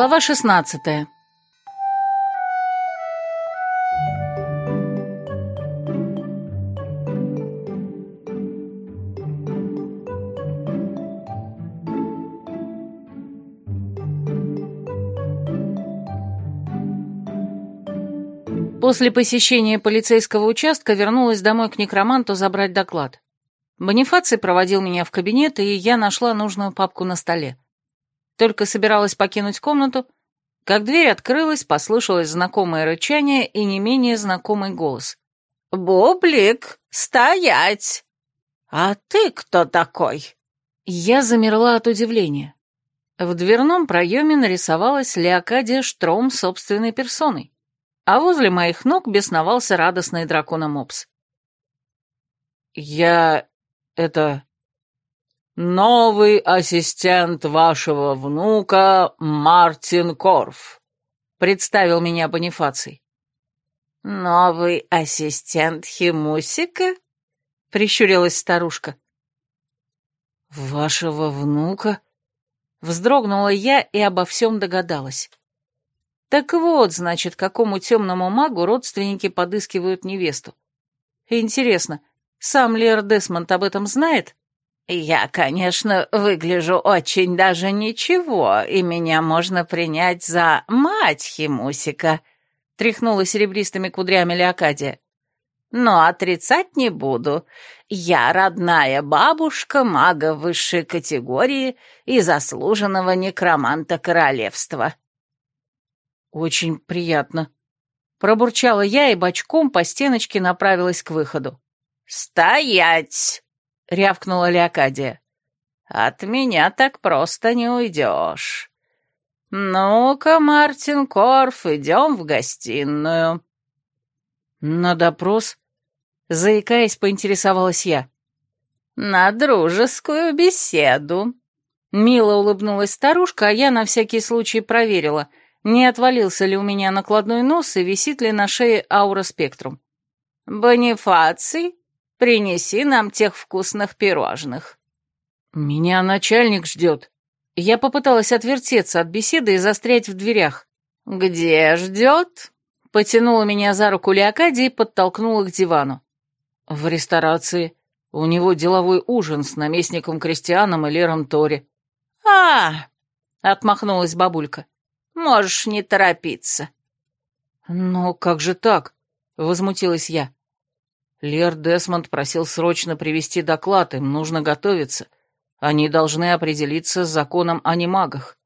Глава шестнадцатая. После посещения полицейского участка вернулась домой к некроманту забрать доклад. Бонифаций проводил меня в кабинет, и я нашла нужную папку на столе. Только собиралась покинуть комнату, как дверь открылась, послышалось знакомое рычание и не менее знакомый голос. «Бублик, стоять!» «А ты кто такой?» Я замерла от удивления. В дверном проеме нарисовалась Леокадия Штром собственной персоной а возле моих ног бесновался радостный дракона-мопс. «Я... это... новый ассистент вашего внука Мартин Корф», — представил меня Бонифаций. «Новый ассистент Химусика?» — прищурилась старушка. «Вашего внука?» Вздрогнула я и обо всем догадалась. Так вот, значит, какому темному магу родственники подыскивают невесту. Интересно, сам Лер Десмонд об этом знает? Я, конечно, выгляжу очень даже ничего, и меня можно принять за мать Химусика, тряхнула серебристыми кудрями Леокадия. Но отрицать не буду. Я родная бабушка мага высшей категории и заслуженного некроманта королевства. «Очень приятно». Пробурчала я и бочком по стеночке направилась к выходу. «Стоять!» — рявкнула Леокадия. «От меня так просто не уйдешь. Ну-ка, Мартин Корф, идем в гостиную». «На допрос?» — заикаясь, поинтересовалась я. «На дружескую беседу». Мило улыбнулась старушка, а я на всякий случай проверила — не отвалился ли у меня накладной нос и висит ли на шее аура спектрум. «Бонифаций, принеси нам тех вкусных пирожных». «Меня начальник ждет». Я попыталась отвертеться от беседы и застрять в дверях. «Где ждет?» Потянула меня за руку Леокадия и подтолкнула к дивану. «В ресторации. У него деловой ужин с наместником Кристианом и Лером Тори». «А!» — отмахнулась бабулька. Можешь не торопиться». «Но как же так?» — возмутилась я. Лер Десмонд просил срочно привести доклад, им нужно готовиться. Они должны определиться с законом о немагах.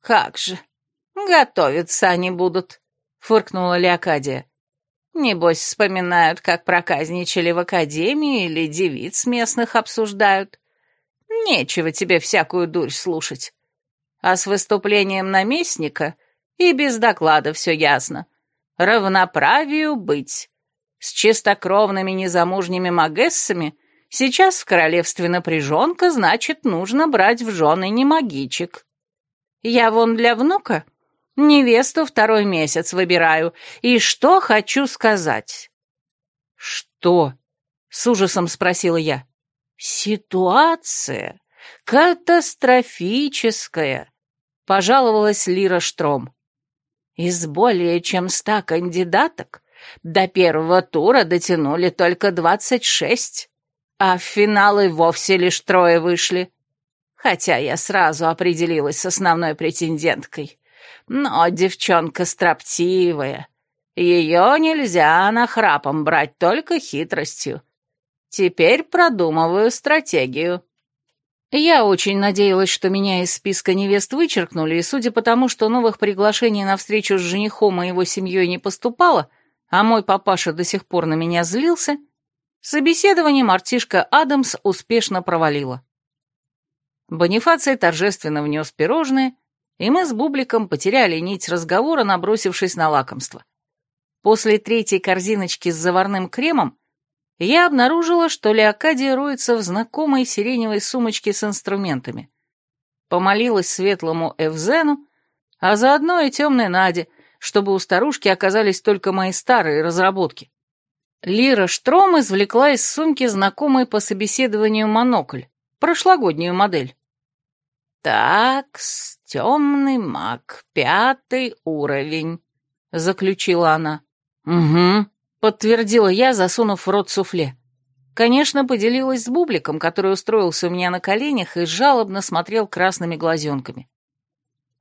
«Как же? Готовиться они будут», — фыркнула Леокадия. «Небось, вспоминают, как проказничали в академии или девиц местных обсуждают. Нечего тебе всякую дурь слушать а с выступлением наместника и без доклада все ясно. Равноправию быть. С чистокровными незамужними магессами сейчас в королевстве напряженка, значит, нужно брать в жены не магичек. Я вон для внука невесту второй месяц выбираю, и что хочу сказать. «Что?» — с ужасом спросила я. «Ситуация катастрофическая», пожаловалась Лира Штром. Из более чем ста кандидаток до первого тура дотянули только двадцать шесть, а в финал и вовсе лишь трое вышли. Хотя я сразу определилась с основной претенденткой. Но девчонка строптивая. Ее нельзя нахрапом брать только хитростью. Теперь продумываю стратегию. Я очень надеялась, что меня из списка невест вычеркнули, и судя по тому, что новых приглашений на встречу с женихом и его семьей не поступало, а мой папаша до сих пор на меня злился, собеседование мартишка Адамс успешно провалила. Бонифаций торжественно внес пирожные, и мы с Бубликом потеряли нить разговора, набросившись на лакомство. После третьей корзиночки с заварным кремом я обнаружила, что Леокадия роется в знакомой сиреневой сумочке с инструментами. Помолилась светлому Эвзену, а заодно и темной Наде, чтобы у старушки оказались только мои старые разработки. Лира Штром извлекла из сумки знакомый по собеседованию монокль, прошлогоднюю модель. так Темный маг, пятый уровень», — заключила она. «Угу», — подтвердила я, засунув в рот суфле. Конечно, поделилась с Бубликом, который устроился у меня на коленях и жалобно смотрел красными глазенками.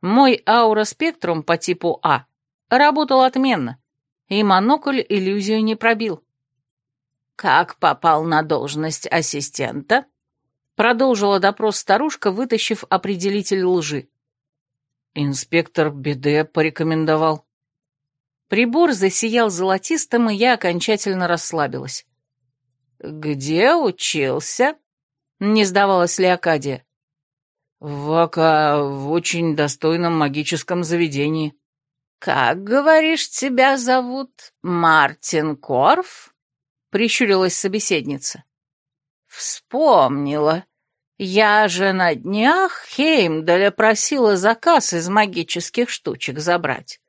Мой аура-спектрум по типу А работал отменно, и монокль иллюзию не пробил. «Как попал на должность ассистента?» Продолжила допрос старушка, вытащив определитель лжи. Инспектор Беде порекомендовал. Прибор засиял золотистым, и я окончательно расслабилась. «Где учился?» — не сдавалась Леокадия. «В Ака, в очень достойном магическом заведении». «Как, говоришь, тебя зовут? Мартин Корф?» — прищурилась собеседница. «Вспомнила. Я же на днях Хеймдаля просила заказ из магических штучек забрать.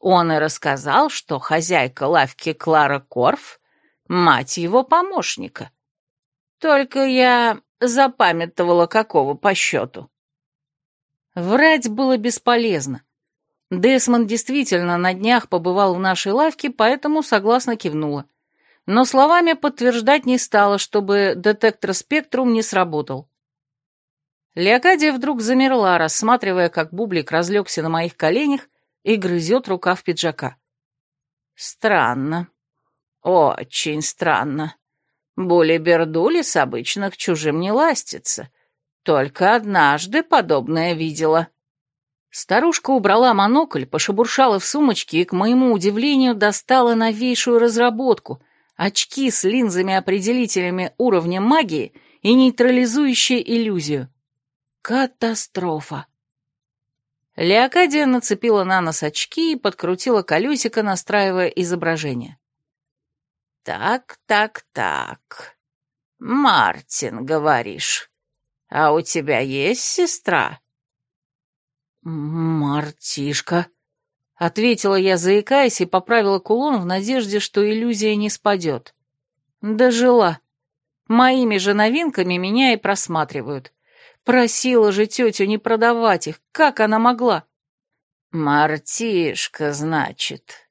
Он и рассказал, что хозяйка лавки Клара Корф мать его помощника. Только я запамятовала, какого по счету. Врать было бесполезно. Десмонд действительно на днях побывал в нашей лавке, поэтому согласно кивнула. Но словами подтверждать не стала, чтобы детектор спектрум не сработал. Леокадия вдруг замерла, рассматривая, как бублик разлегся на моих коленях и грызет рукав пиджака. «Странно», очень странно. Були-бердулис обычно к чужим не ластится. Только однажды подобное видела. Старушка убрала монокль, пошебуршала в сумочке и, к моему удивлению, достала новейшую разработку — очки с линзами-определителями уровня магии и нейтрализующие иллюзию. Катастрофа! Леокадия нацепила на нос очки и подкрутила колесико, настраивая изображение. «Так, так, так. Мартин, говоришь. А у тебя есть сестра?» «Мартишка», — ответила я, заикаясь, и поправила кулон в надежде, что иллюзия не спадет. Дожила. Моими же новинками меня и просматривают. Просила же тетю не продавать их. Как она могла? «Мартишка, значит»,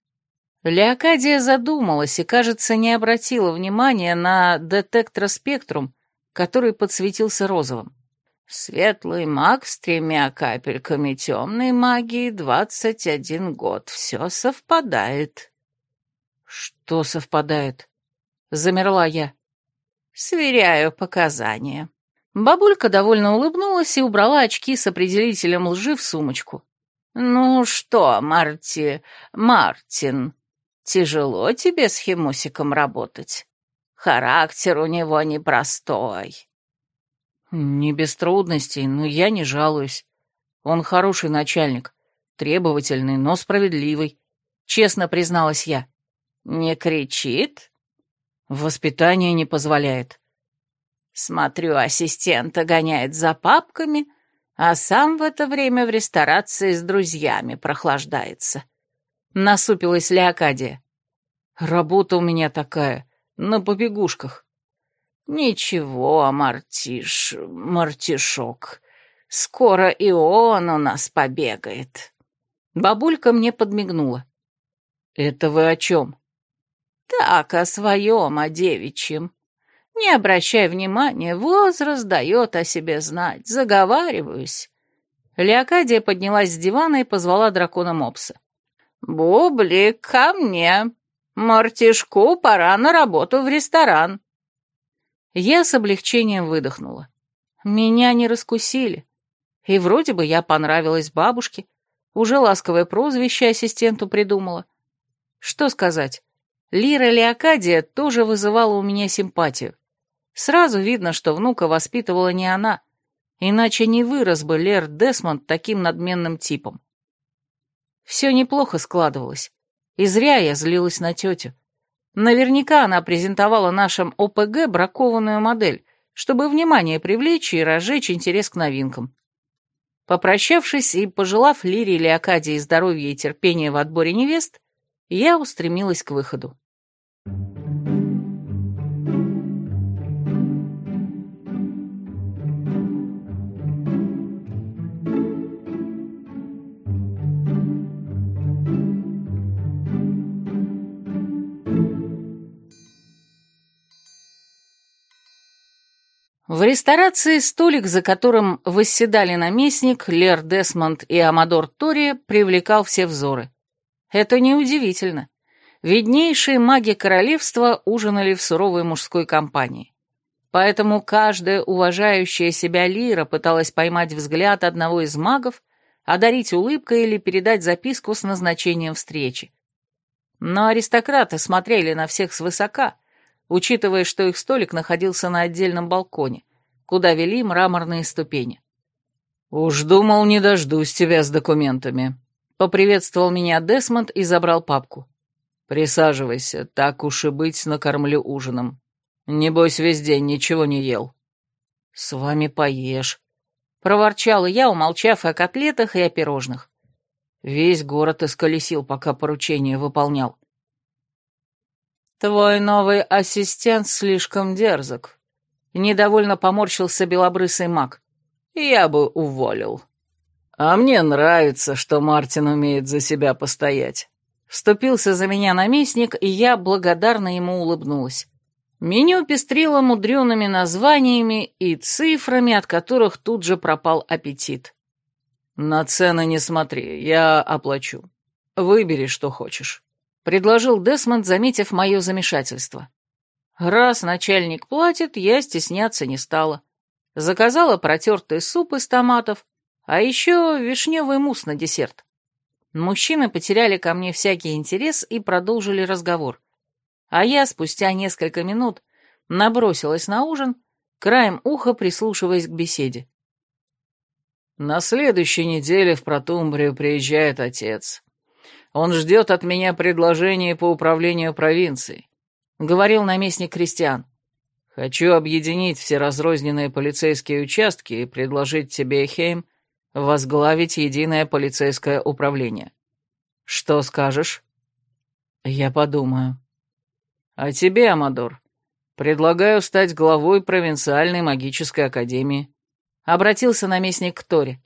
Леокадия задумалась и, кажется, не обратила внимания на детектор спектрум, который подсветился розовым. «Светлый маг с тремя капельками темной магии, двадцать один год. Все совпадает». «Что совпадает?» — замерла я. «Сверяю показания». Бабулька довольно улыбнулась и убрала очки с определителем лжи в сумочку. «Ну что, Марти... Мартин, Тяжело тебе с Химусиком работать. Характер у него непростой. Не без трудностей, но я не жалуюсь. Он хороший начальник, требовательный, но справедливый. Честно призналась я. Не кричит? Воспитание не позволяет. Смотрю, ассистента гоняет за папками, а сам в это время в ресторации с друзьями прохлаждается. Насупилась Леокадия. Работа у меня такая, на побегушках. Ничего, Мартиш, Мартишок, скоро и он у нас побегает. Бабулька мне подмигнула. Это вы о чем? Так, о своем, о девичьем. Не обращай внимания, возраст дает о себе знать, заговариваюсь. Леокадия поднялась с дивана и позвала дракона Мопса. «Бублик, ко мне! Мартишку пора на работу в ресторан!» Я с облегчением выдохнула. Меня не раскусили. И вроде бы я понравилась бабушке, уже ласковое прозвище ассистенту придумала. Что сказать, Лира Леокадия тоже вызывала у меня симпатию. Сразу видно, что внука воспитывала не она, иначе не вырос бы Лер Десмонд таким надменным типом. Все неплохо складывалось. И зря я злилась на тетю. Наверняка она презентовала нашим ОПГ бракованную модель, чтобы внимание привлечь и разжечь интерес к новинкам. Попрощавшись и пожелав Лире или Акадии здоровья и терпения в отборе невест, я устремилась к выходу. В ресторации столик, за которым восседали наместник, Лер Десмонд и Амадор Тори, привлекал все взоры. Это неудивительно. Виднейшие маги королевства ужинали в суровой мужской компании. Поэтому каждая уважающая себя лира пыталась поймать взгляд одного из магов, одарить улыбкой или передать записку с назначением встречи. Но аристократы смотрели на всех свысока, учитывая, что их столик находился на отдельном балконе, куда вели мраморные ступени. «Уж думал, не дождусь тебя с документами», — поприветствовал меня Десмонд и забрал папку. Присаживайся, так уж и быть, накормлю ужином. Небось, весь день ничего не ел. С вами поешь. Проворчала я, умолчав о котлетах и о пирожных. Весь город исколесил, пока поручение выполнял. Твой новый ассистент слишком дерзок. Недовольно поморщился белобрысый маг. Я бы уволил. А мне нравится, что Мартин умеет за себя постоять. Вступился за меня наместник, и я благодарно ему улыбнулась. Меню пестрило мудреными названиями и цифрами, от которых тут же пропал аппетит. «На цены не смотри, я оплачу. Выбери, что хочешь», — предложил Десмонд, заметив мое замешательство. Раз начальник платит, я стесняться не стала. Заказала протертый суп из томатов, а еще вишневый мусс на десерт. Мужчины потеряли ко мне всякий интерес и продолжили разговор. А я спустя несколько минут набросилась на ужин, краем уха прислушиваясь к беседе. «На следующей неделе в Протумбрию приезжает отец. Он ждет от меня предложения по управлению провинцией», — говорил наместник Кристиан. «Хочу объединить все разрозненные полицейские участки и предложить тебе, Хейм, возглавить единое полицейское управление. Что скажешь? Я подумаю. А тебе, Амадор, предлагаю стать главой провинциальной магической академии. Обратился наместник к Торе.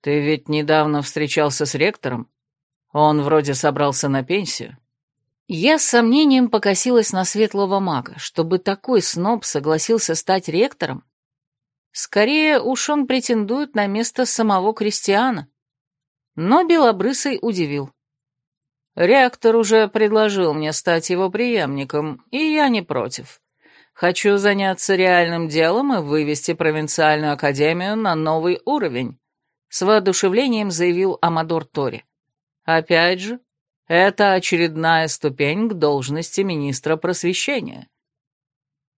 Ты ведь недавно встречался с ректором? Он вроде собрался на пенсию. Я с сомнением покосилась на светлого мага, чтобы такой сноб согласился стать ректором. Скорее уж он претендует на место самого крестьяна. Но Белобрысый удивил. Реактор уже предложил мне стать его преемником, и я не против. Хочу заняться реальным делом и вывести провинциальную академию на новый уровень, с воодушевлением заявил Амадор Тори. Опять же, это очередная ступень к должности министра просвещения.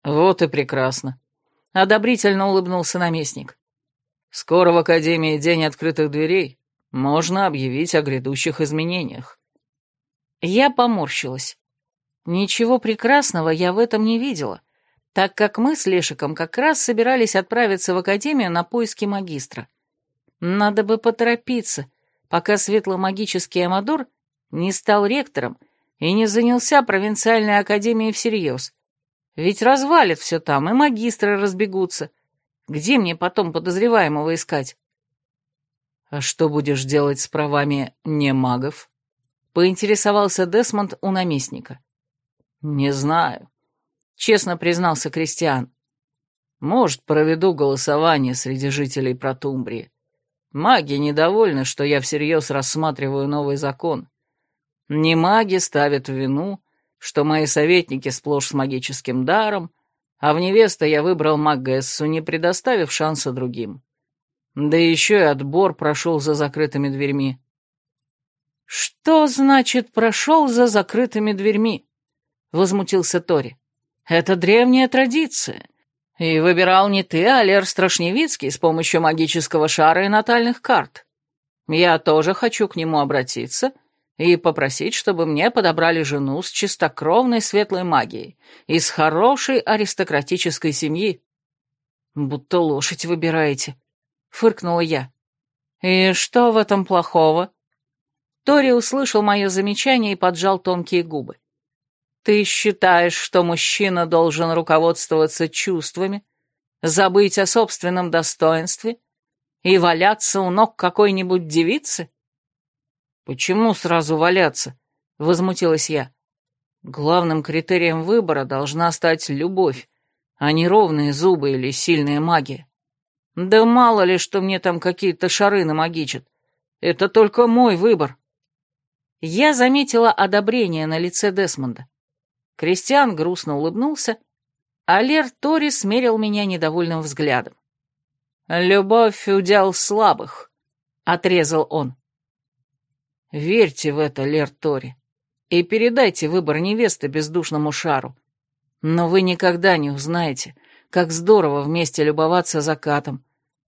Вот и прекрасно. — одобрительно улыбнулся наместник. «Скоро в Академии День открытых дверей. Можно объявить о грядущих изменениях». Я поморщилась. Ничего прекрасного я в этом не видела, так как мы с Лешиком как раз собирались отправиться в Академию на поиски магистра. Надо бы поторопиться, пока светломагический Амадор не стал ректором и не занялся провинциальной академией всерьез. Ведь развалит все там, и магистры разбегутся. Где мне потом подозреваемого искать? А что будешь делать с правами не магов? Поинтересовался Десмонд у наместника. Не знаю, честно признался Кристиан. Может, проведу голосование среди жителей Протумбрии. Маги недовольны, что я всерьез рассматриваю новый закон. Не маги ставят в вину, что мои советники сплошь с магическим даром, а в невеста я выбрал Магессу, не предоставив шанса другим. Да еще и отбор прошел за закрытыми дверьми. «Что значит «прошел за закрытыми дверьми»?» — возмутился Тори. «Это древняя традиция. И выбирал не ты, а Лер Страшневицкий с помощью магического шара и натальных карт. Я тоже хочу к нему обратиться и попросить, чтобы мне подобрали жену с чистокровной светлой магией, из хорошей аристократической семьи. Будто лошадь выбираете, — фыркнула я. И что в этом плохого? Тори услышал мое замечание и поджал тонкие губы. Ты считаешь, что мужчина должен руководствоваться чувствами, забыть о собственном достоинстве и валяться у ног какой-нибудь девицы? «Почему сразу валяться?» — возмутилась я. «Главным критерием выбора должна стать любовь, а не ровные зубы или сильная магия. Да мало ли, что мне там какие-то шары намагичат. Это только мой выбор. Я заметила одобрение на лице Десмонда. Кристиан грустно улыбнулся, а Лер Тори смерил меня недовольным взглядом. «Любовь — удел слабых», — отрезал он. «Верьте в это, Лер Тори, и передайте выбор невесты бездушному шару. Но вы никогда не узнаете, как здорово вместе любоваться закатом,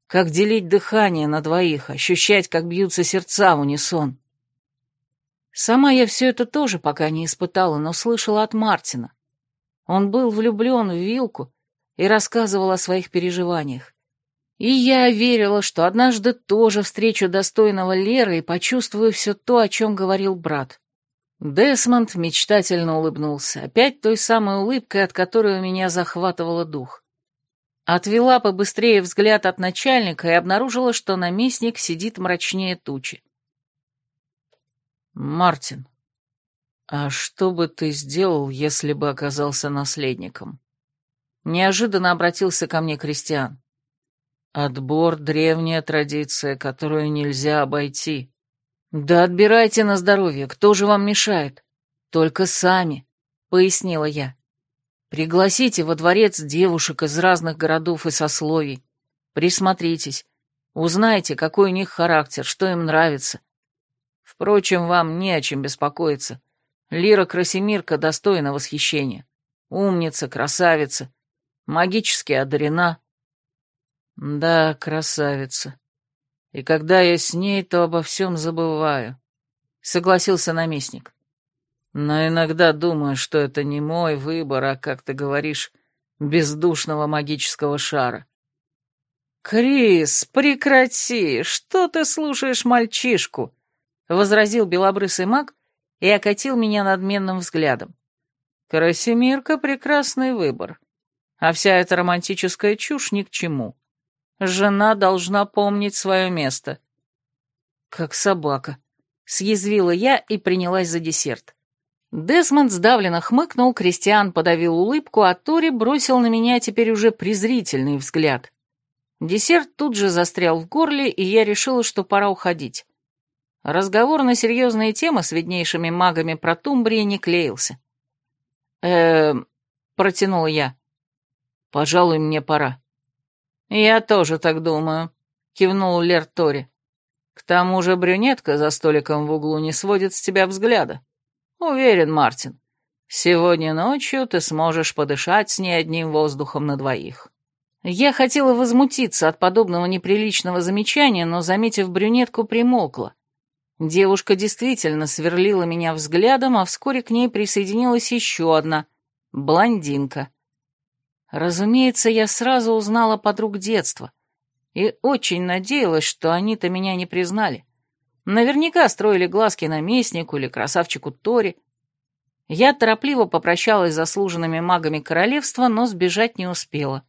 как делить дыхание на двоих, ощущать, как бьются сердца в унисон. Сама я все это тоже пока не испытала, но слышала от Мартина. Он был влюблен в Вилку и рассказывал о своих переживаниях. И я верила, что однажды тоже встречу достойного Леры и почувствую все то, о чем говорил брат. Десмонд мечтательно улыбнулся, опять той самой улыбкой, от которой у меня захватывало дух. Отвела побыстрее взгляд от начальника и обнаружила, что наместник сидит мрачнее тучи. «Мартин, а что бы ты сделал, если бы оказался наследником?» Неожиданно обратился ко мне Кристиан. Отбор — древняя традиция, которую нельзя обойти. Да отбирайте на здоровье, кто же вам мешает? Только сами, — пояснила я. Пригласите во дворец девушек из разных городов и сословий. Присмотритесь, узнайте, какой у них характер, что им нравится. Впрочем, вам не о чем беспокоиться. Лира Красимирка достойна восхищения. Умница, красавица, магически одарена, да, красавица. И когда я с ней, то обо всем забываю, — согласился наместник. Но иногда думаю, что это не мой выбор, а, как ты говоришь, бездушного магического шара. «Крис, прекрати! Что ты слушаешь мальчишку?» — возразил белобрысый маг и окатил меня надменным взглядом. «Красимирка — прекрасный выбор, а вся эта романтическая чушь ни к чему. Жена должна помнить свое место. Как собака. Съязвила я и принялась за десерт. Десмонд сдавленно хмыкнул, Кристиан подавил улыбку, а Тори бросил на меня теперь уже презрительный взгляд. Десерт тут же застрял в горле, и я решила, что пора уходить. Разговор на серьезные темы с виднейшими магами про Тумбрии не клеился. «Эм...» — протянула я. «Пожалуй, мне пора». «Я тоже так думаю», — кивнул Лер Тори. «К тому же брюнетка за столиком в углу не сводит с тебя взгляда. Уверен, Мартин, сегодня ночью ты сможешь подышать с ней одним воздухом на двоих». Я хотела возмутиться от подобного неприличного замечания, но, заметив брюнетку, примолкла. Девушка действительно сверлила меня взглядом, а вскоре к ней присоединилась еще одна — блондинка. Разумеется, я сразу узнала подруг детства и очень надеялась, что они-то меня не признали. Наверняка строили глазки наместнику или красавчику Тори. Я торопливо попрощалась с заслуженными магами королевства, но сбежать не успела.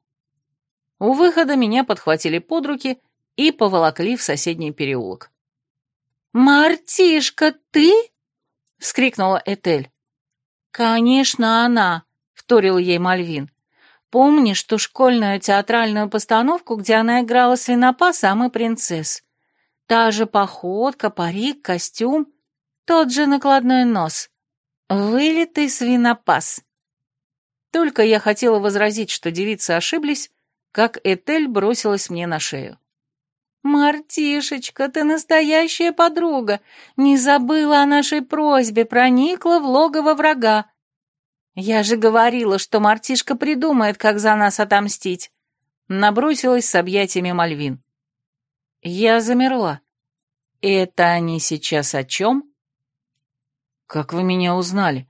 У выхода меня подхватили под руки и поволокли в соседний переулок. «Мартишка, ты?» — вскрикнула Этель. «Конечно, она», — вторил ей Мальвин. Помнишь ту школьную театральную постановку, где она играла свинопаса, а мы принцесс? Та же походка, парик, костюм, тот же накладной нос. Вылитый свинопас. Только я хотела возразить, что девицы ошиблись, как Этель бросилась мне на шею. «Мартишечка, ты настоящая подруга! Не забыла о нашей просьбе, проникла в логово врага. «Я же говорила, что мартишка придумает, как за нас отомстить!» Набросилась с объятиями Мальвин. Я замерла. «Это они сейчас о чем?» «Как вы меня узнали?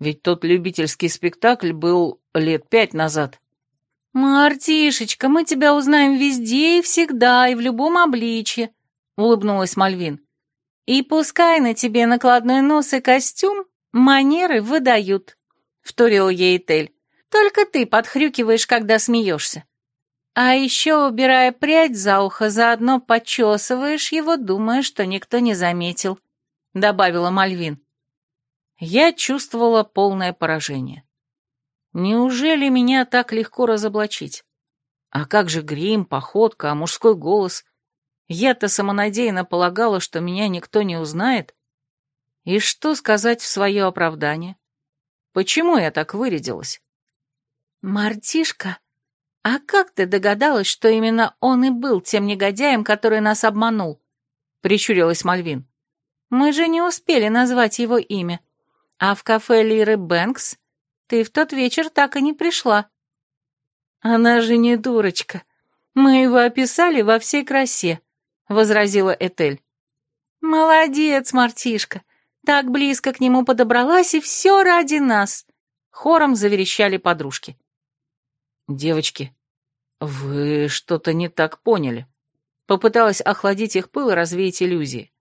Ведь тот любительский спектакль был лет пять назад». «Мартишечка, мы тебя узнаем везде и всегда, и в любом обличье», — улыбнулась Мальвин. «И пускай на тебе накладной нос и костюм, манеры выдают» вторил ей Тель. «Только ты подхрюкиваешь, когда смеешься. А еще, убирая прядь за ухо, заодно почесываешь его, думая, что никто не заметил», — добавила Мальвин. Я чувствовала полное поражение. Неужели меня так легко разоблачить? А как же грим, походка, а мужской голос? Я-то самонадеянно полагала, что меня никто не узнает. И что сказать в свое оправдание? Почему я так вырядилась? «Мартишка, а как ты догадалась, что именно он и был тем негодяем, который нас обманул?» — прищурилась Мальвин. «Мы же не успели назвать его имя. А в кафе Лиры Бэнкс ты в тот вечер так и не пришла». «Она же не дурочка. Мы его описали во всей красе», — возразила Этель. «Молодец, Мартишка. Так близко к нему подобралась, и все ради нас», — хором заверещали подружки. «Девочки, вы что-то не так поняли». Попыталась охладить их пыл и развеять иллюзии.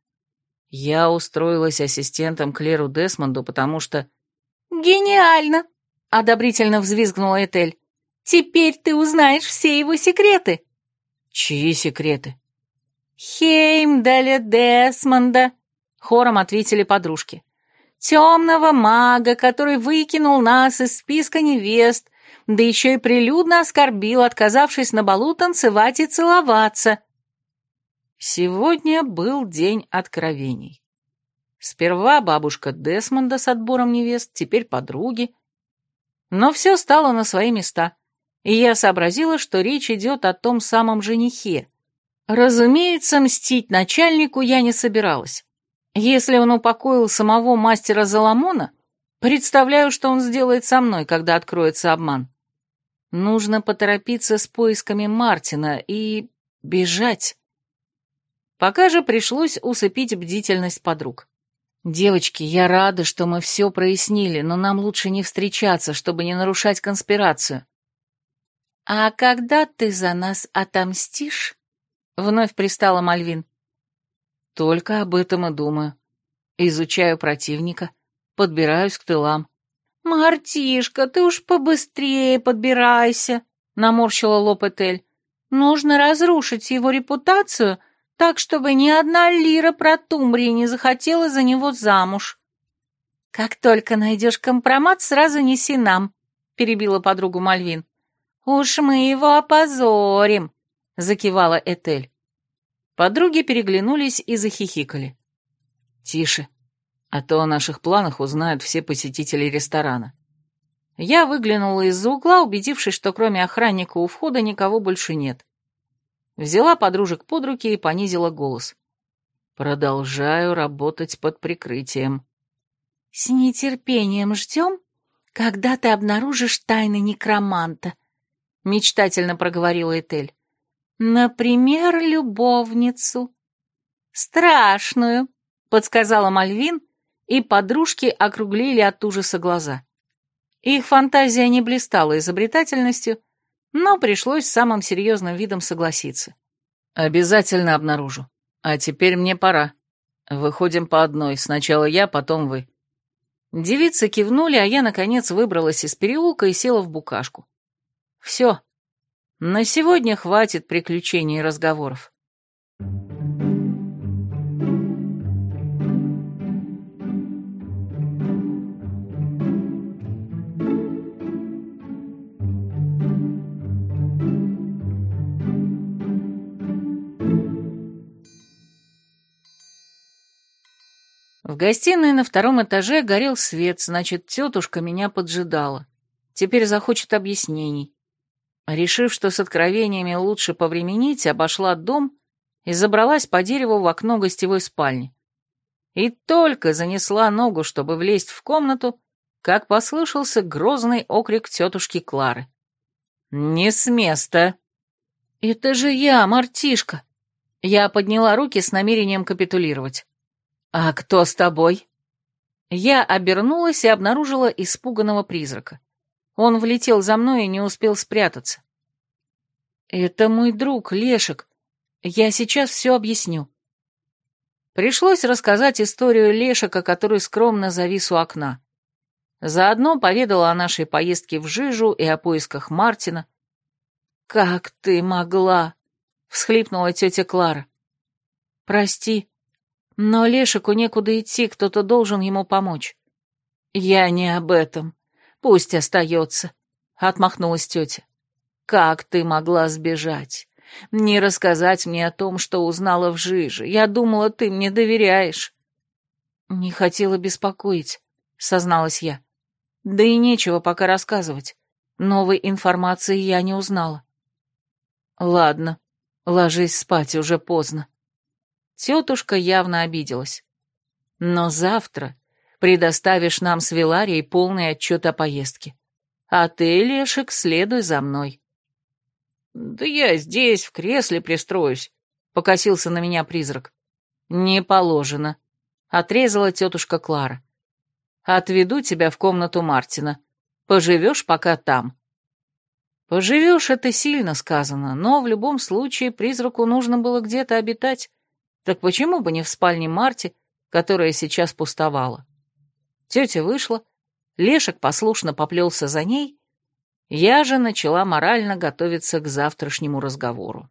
Я устроилась ассистентом Клеру Десмонду, потому что... «Гениально!» — одобрительно взвизгнула Этель. «Теперь ты узнаешь все его секреты». «Чьи секреты?» «Хеймдаля Десмонда», — хором ответили подружки. «Темного мага, который выкинул нас из списка невест, да еще и прилюдно оскорбил, отказавшись на балу танцевать и целоваться. Сегодня был день откровений. Сперва бабушка Десмонда с отбором невест, теперь подруги. Но все стало на свои места, и я сообразила, что речь идет о том самом женихе. Разумеется, мстить начальнику я не собиралась. Если он упокоил самого мастера Заламона, представляю, что он сделает со мной, когда откроется обман. Нужно поторопиться с поисками Мартина и... бежать. Пока же пришлось усыпить бдительность подруг. «Девочки, я рада, что мы все прояснили, но нам лучше не встречаться, чтобы не нарушать конспирацию». «А когда ты за нас отомстишь?» — вновь пристала Мальвин. «Только об этом и думаю. Изучаю противника, подбираюсь к тылам. «Мартишка, ты уж побыстрее подбирайся», — наморщила лоб Этель. «Нужно разрушить его репутацию, так, чтобы ни одна лира про Тумбрии не захотела за него замуж». «Как только найдешь компромат, сразу неси нам», — перебила подругу Мальвин. «Уж мы его опозорим», — закивала Этель. Подруги переглянулись и захихикали. «Тише», а то о наших планах узнают все посетители ресторана. Я выглянула из-за угла, убедившись, что кроме охранника у входа никого больше нет. Взяла подружек под руки и понизила голос. Продолжаю работать под прикрытием. «С нетерпением ждем, когда ты обнаружишь тайны некроманта», — мечтательно проговорила Этель. «Например, любовницу». «Страшную», — подсказала Мальвин, и подружки округлили от ужаса глаза. Их фантазия не блистала изобретательностью, но пришлось самым серьезным видом согласиться. «Обязательно обнаружу. А теперь мне пора. Выходим по одной, сначала я, потом вы». Девицы кивнули, а я, наконец, выбралась из переулка и села в букашку. «Все. На сегодня хватит приключений и разговоров». В гостиной на втором этаже горел свет, значит, тетушка меня поджидала. Теперь захочет объяснений. Решив, что с откровениями лучше повременить, обошла дом и забралась по дереву в окно гостевой спальни. И только занесла ногу, чтобы влезть в комнату, как послышался грозный окрик тетушки Клары. «Не с места!» «Это же я, мартишка!» Я подняла руки с намерением капитулировать. «А кто с тобой?» Я обернулась и обнаружила испуганного призрака. Он влетел за мной и не успел спрятаться. «Это мой друг, Лешек. Я сейчас все объясню». Пришлось рассказать историю Лешика, который скромно завис у окна. Заодно поведала о нашей поездке в Жижу и о поисках Мартина. «Как ты могла?» — всхлипнула тетя Клара. «Прости», но Лешику некуда идти, кто-то должен ему помочь. Я не об этом. Пусть остается. — отмахнулась тетя. «Как ты могла сбежать? Не рассказать мне о том, что узнала в жиже. Я думала, ты мне доверяешь». «Не хотела беспокоить», — созналась я. «Да и нечего пока рассказывать. Новой информации я не узнала». «Ладно, ложись спать, уже поздно». Тетушка явно обиделась. «Но завтра предоставишь нам с Виларией полный отчет о поездке. А ты, Лешек, следуй за мной». «Да я здесь, в кресле пристроюсь», — покосился на меня призрак. «Не положено», — отрезала тетушка Клара. «Отведу тебя в комнату Мартина. Поживешь пока там». «Поживешь» — это сильно сказано, но в любом случае призраку нужно было где-то обитать. Так почему бы не в спальне Марти, которая сейчас пустовала? Тетя вышла, Лешек послушно поплелся за ней, я же начала морально готовиться к завтрашнему разговору.